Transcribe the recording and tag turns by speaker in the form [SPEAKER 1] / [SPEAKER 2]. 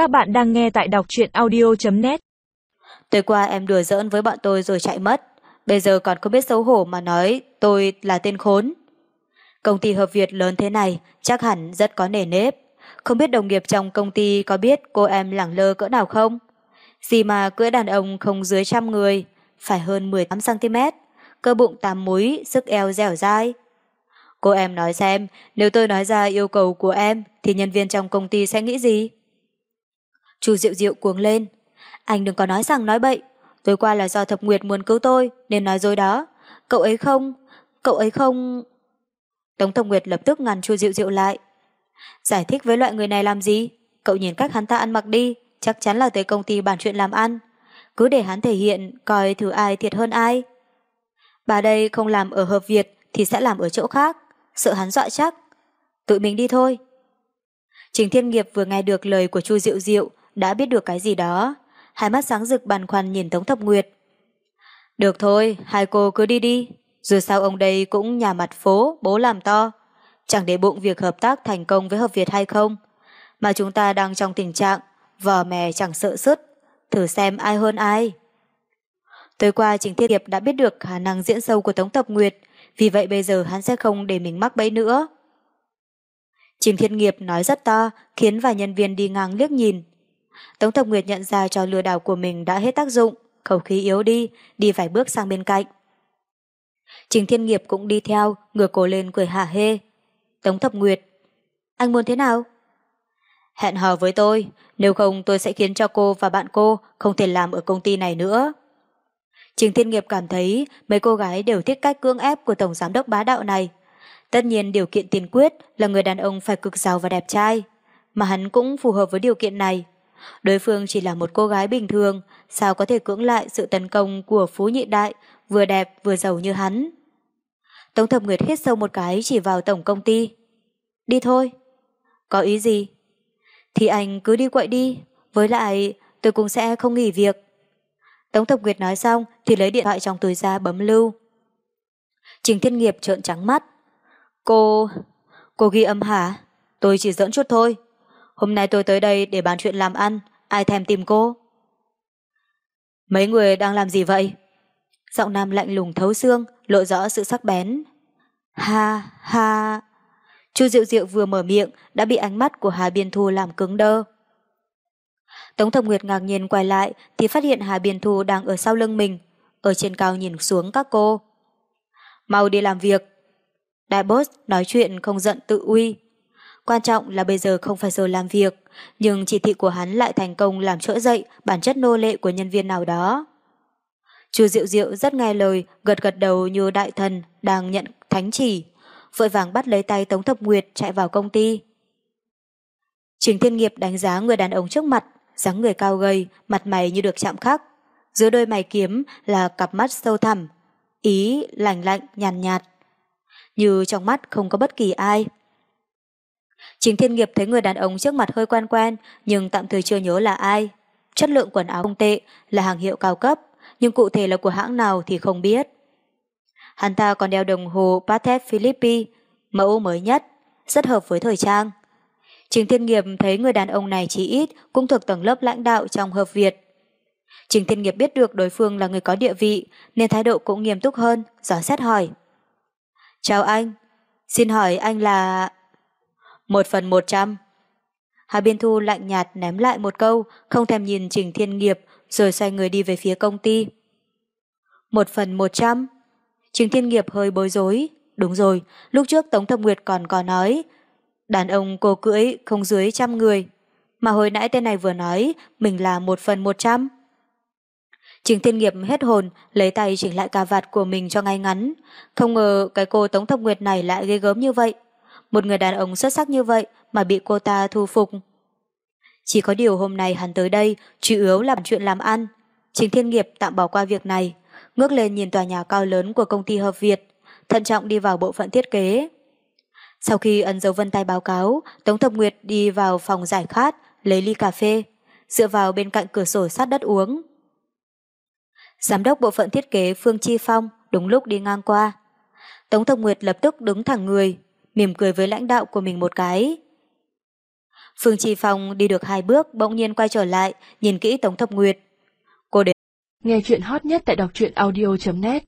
[SPEAKER 1] Các bạn đang nghe tại đọc truyện audio.net
[SPEAKER 2] Tối qua em đùa giỡn với bọn tôi rồi chạy mất. Bây giờ còn không biết xấu hổ mà nói tôi là tên khốn. Công ty hợp Việt lớn thế này chắc hẳn rất có nề nếp. Không biết đồng nghiệp trong công ty có biết cô em lẳng lơ cỡ nào không? Gì mà cưỡi đàn ông không dưới trăm người, phải hơn 18cm, cơ bụng tám múi, sức eo dẻo dai. Cô em nói xem, nếu tôi nói ra yêu cầu của em, thì nhân viên trong công ty sẽ nghĩ gì? Chu Diệu Diệu cuống lên. Anh đừng có nói rằng nói bậy. Tối qua là do Thập Nguyệt muốn cứu tôi, nên nói dối đó. Cậu ấy không, cậu ấy không... Tống Thập Nguyệt lập tức ngăn Chu Diệu Diệu lại. Giải thích với loại người này làm gì? Cậu nhìn cách hắn ta ăn mặc đi, chắc chắn là tới công ty bàn chuyện làm ăn. Cứ để hắn thể hiện, coi thử ai thiệt hơn ai. Bà đây không làm ở Hợp Việt thì sẽ làm ở chỗ khác, sợ hắn dọa chắc. Tụi mình đi thôi. Trình Thiên Nghiệp vừa nghe được lời của Chu Diệu Diệu, đã biết được cái gì đó. Hai mắt sáng rực băn khoăn nhìn Tống Thập Nguyệt. Được thôi, hai cô cứ đi đi. Dù sao ông đây cũng nhà mặt phố, bố làm to. Chẳng để bụng việc hợp tác thành công với Hợp Việt hay không. Mà chúng ta đang trong tình trạng vò mè chẳng sợ sứt. Thử xem ai hơn ai. Tối qua Trình Thiên Hiệp đã biết được khả năng diễn sâu của Tống Thập Nguyệt, vì vậy bây giờ hắn sẽ không để mình mắc bẫy nữa. Trình Thiên Nghiệp nói rất to, khiến vài nhân viên đi ngang liếc nhìn. Tống Thập Nguyệt nhận ra trò lừa đảo của mình đã hết tác dụng, khẩu khí yếu đi, đi vài bước sang bên cạnh. Trình Thiên Nghiệp cũng đi theo, ngửa cổ lên cười hả hê. Tống Thập Nguyệt, anh muốn thế nào? Hẹn hò với tôi, nếu không tôi sẽ khiến cho cô và bạn cô không thể làm ở công ty này nữa. Trình Thiên Nghiệp cảm thấy mấy cô gái đều thích cách cưỡng ép của Tổng Giám đốc bá đạo này. Tất nhiên điều kiện tiền quyết là người đàn ông phải cực giàu và đẹp trai, mà hắn cũng phù hợp với điều kiện này. Đối phương chỉ là một cô gái bình thường, sao có thể cưỡng lại sự tấn công của Phú Nhị Đại, vừa đẹp vừa giàu như hắn. Tống Thập Nguyệt hít sâu một cái chỉ vào tổng công ty. Đi thôi. Có ý gì? Thì anh cứ đi quậy đi, với lại tôi cũng sẽ không nghỉ việc. Tống Thập Nguyệt nói xong thì lấy điện thoại trong túi ra bấm lưu. Trình Thiên Nghiệp trợn trắng mắt. Cô... cô ghi âm hả? Tôi chỉ dẫn chút thôi. Hôm nay tôi tới đây để bàn chuyện làm ăn, ai thèm tìm cô? Mấy người đang làm gì vậy? Giọng nam lạnh lùng thấu xương, lộ rõ sự sắc bén. Ha, ha... Chu Diệu Diệu vừa mở miệng đã bị ánh mắt của Hà Biên Thu làm cứng đơ. Tống Thập Nguyệt ngạc nhiên quay lại thì phát hiện Hà Biên Thu đang ở sau lưng mình, ở trên cao nhìn xuống các cô. Mau đi làm việc. Đại boss nói chuyện không giận tự uy. Quan trọng là bây giờ không phải giờ làm việc, nhưng chỉ thị của hắn lại thành công làm trỗi dậy bản chất nô lệ của nhân viên nào đó. Chu Diệu Diệu rất nghe lời, gật gật đầu như đại thần đang nhận thánh chỉ, vội vàng bắt lấy tay Tống Thập Nguyệt chạy vào công ty. Trình Thiên Nghiệp đánh giá người đàn ông trước mặt, dáng người cao gầy, mặt mày như được chạm khắc. Giữa đôi mày kiếm là cặp mắt sâu thẳm, ý lạnh lạnh nhàn nhạt, Như trong mắt không có bất kỳ ai. Chính Thiên Nghiệp thấy người đàn ông trước mặt hơi quen quen, nhưng tạm thời chưa nhớ là ai. Chất lượng quần áo không tệ, là hàng hiệu cao cấp, nhưng cụ thể là của hãng nào thì không biết. Hắn ta còn đeo đồng hồ Patek Philippi, mẫu mới nhất, rất hợp với thời trang. Trình Thiên Nghiệp thấy người đàn ông này chỉ ít cũng thuộc tầng lớp lãnh đạo trong hợp Việt. Trình Thiên Nghiệp biết được đối phương là người có địa vị nên thái độ cũng nghiêm túc hơn, dò xét hỏi. Chào anh, xin hỏi anh là... Một phần một trăm. Hà Biên Thu lạnh nhạt ném lại một câu, không thèm nhìn Trình Thiên Nghiệp rồi xoay người đi về phía công ty. Một phần một trăm. Trình Thiên Nghiệp hơi bối rối. Đúng rồi, lúc trước Tống Thập Nguyệt còn có nói đàn ông cô cưỡi không dưới trăm người. Mà hồi nãy tên này vừa nói mình là một phần một trăm. Trình Thiên Nghiệp hết hồn, lấy tay chỉnh lại cà vạt của mình cho ngay ngắn. Không ngờ cái cô Tống Thập Nguyệt này lại ghê gớm như vậy. Một người đàn ông xuất sắc như vậy mà bị cô ta thu phục. Chỉ có điều hôm nay hắn tới đây chủ yếu là chuyện làm ăn. Trình Thiên Nghiệp tạm bỏ qua việc này, ngước lên nhìn tòa nhà cao lớn của công ty Hợp Việt, thận trọng đi vào bộ phận thiết kế. Sau khi ấn dấu vân tay báo cáo, Tống Thập Nguyệt đi vào phòng giải khát, lấy ly cà phê, dựa vào bên cạnh cửa sổ sát đất uống. Giám đốc bộ phận thiết kế Phương Chi Phong đúng lúc đi ngang qua. Tống Thập Nguyệt lập tức đứng thẳng người, mỉm cười với lãnh đạo của mình một cái. Phương Chi Phong đi được hai bước bỗng nhiên quay trở lại, nhìn kỹ Tống Thập Nguyệt. Cô đến.
[SPEAKER 3] Nghe chuyện hot nhất tại đọc truyện audio.net